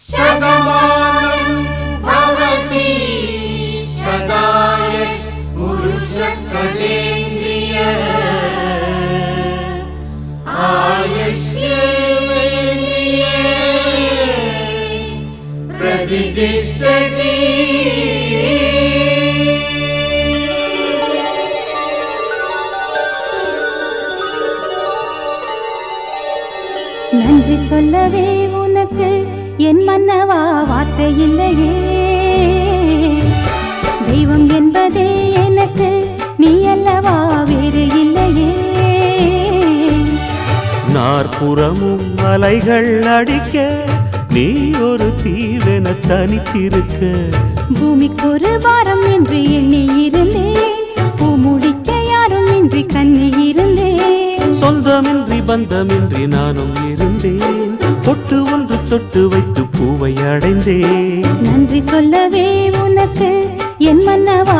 शतमानं भवति शताय पुरुषसदेन्द्रिय आयुष्येन्द्रिये प्रतिष्ठति நன்றி சொல்லவே உனக்கு என் மன்னவா வார்த்தை இல்லையே. தெய்வம் என்பதே எனக்கு நீ அல்லவா வேறு இல்லையே. நாற்புறமும் அலைகள் அடிக்க நீ ஒரு தீவென தனித்திருக்க. பூமிக்கு ஒரு வாரம் என்று எண்ணி இருந்தேன் பூ முடிக்க யாரும் இன்றி கண்ணி இருந்தேன். சொந்தமின்றி பந்தமின்றி நானும் இருந்தேன். பொட்டு ஒன்று தொட்டு வைத்து பூவை அடைந்தே நன்றி சொல்லவே உனக்கு என் மன்னவா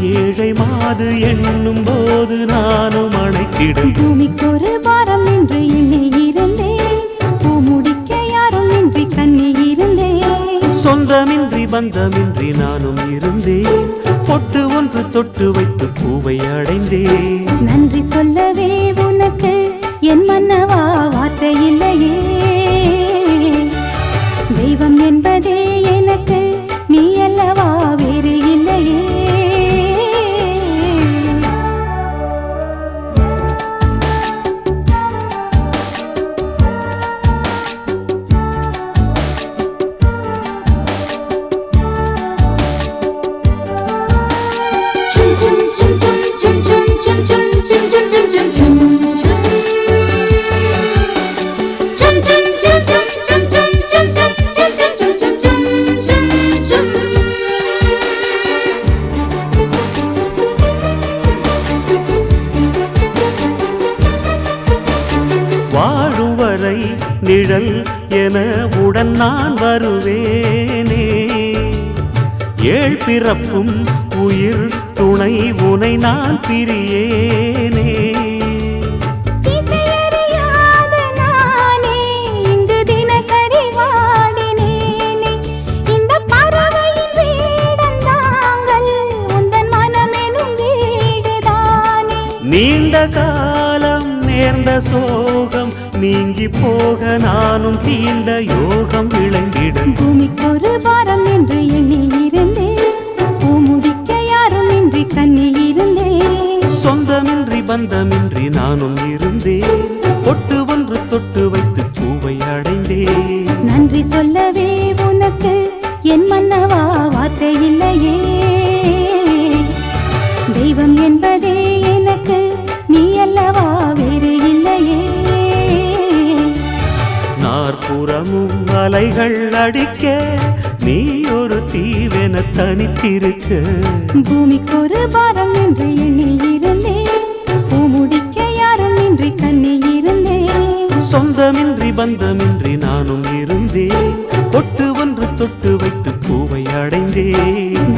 ஏழை மாது எண்ணும் போது நானும் அணைத்திடும். பூமிக்கு ஒரு வாரம் என்று எண்ணி இருந்தேன் பூ முடிக்க யாரும் இன்றி கண்ணி இருந்தேன். சொந்தமின்றி பந்தமின்றி நானும் இருந்தேன். பொட்டு ஒன்று தொட்டு வைத்து பூவை அடைந்தேன். வாழுவரை நிழல் என உடன் நான் வருவேனே. ஏழ் பிறப்பும் உயிர் துணை உனை நான் பிரியேனே. நீண்ட காலம் நேர்ந்த சோகம் நீங்கி போக நானும் தீண்ட யோகம் விளங்கிடும். பூமிக்கு ஒரு பந்தமின்றி நானும் இருந்தேன். பொட்டு ஒன்று தொட்டு வைத்து பூவை அடைந்தேன். நன்றி சொல்லவே உனக்கு என் மன்னவா வார்த்தை இல்லையே. தெய்வம் என்பதே எனக்கு நீ அல்லவா வேறு இல்லையே. நாற்புறமும் அலைகள் அடிக்க நீ ஒரு தீவென தனித்திருக்க. பூமிக்கு ஒரு வாரம் என்று எண்ணி இருந்தேன் பூ முடிக்க யாரும் இன்றி கண்ணி இருந்தேன். சொந்தமின்றி பந்தமின்றி நானும் இருந்தேன். பொட்டு ஒன்று தொட்டு வைத்து பூவை அடைந்தேன்.